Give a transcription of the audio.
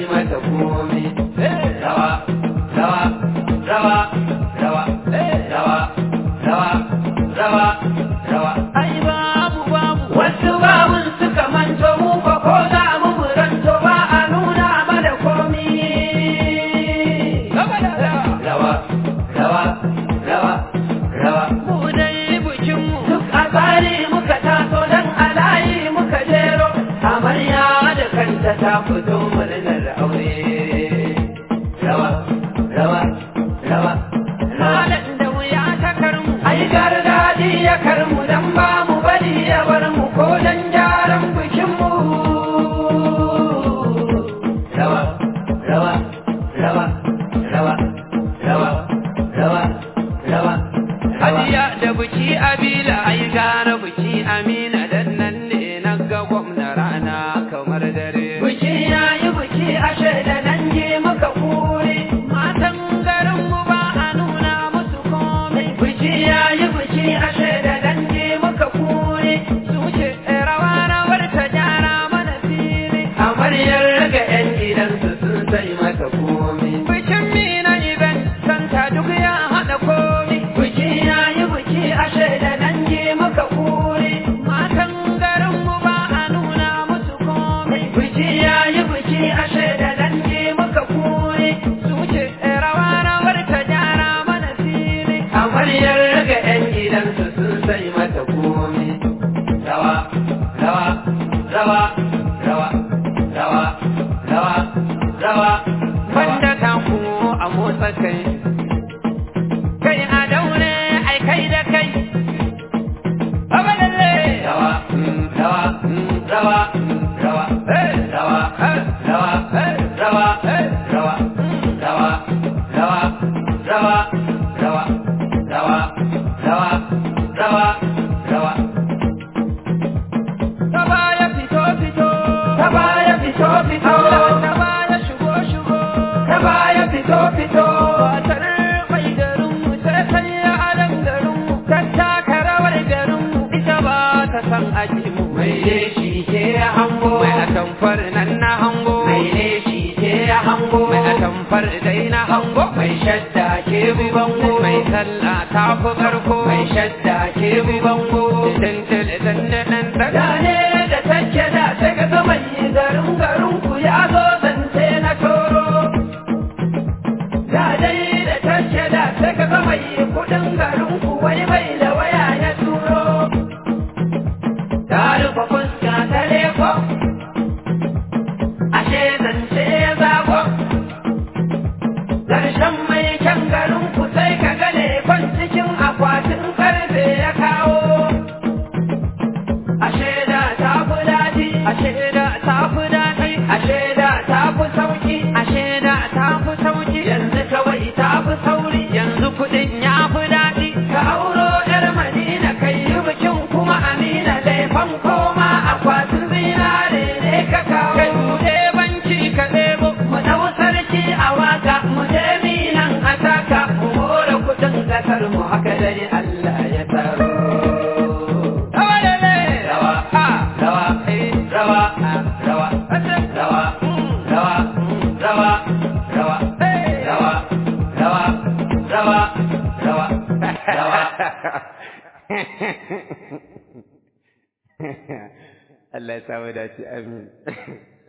yi mata komi rawa rawa rawa rawa rawa rawa rawa rawa. Ai babu babu. Wasu suka manto mu fa ko mu ba a nuna mana komi rawa. Rawa rawa rawa mu dai bukin mu. Duk a bari muka taso dan alayi muka jero amarya da kanta ta fito. acabar. kai. Kai a daure ai kai da kai. Abalalle san aji mu. Mai ne shi ke ya hango? Mai a tamfar nan na hango. Mai ne shi ke ya hango? Mai a tamfar dai na hango. Mai shadda ke bi bango? Mai sallah ta fi karko. Mai shadda ke bi bango? Allah ya samu dace. Amin.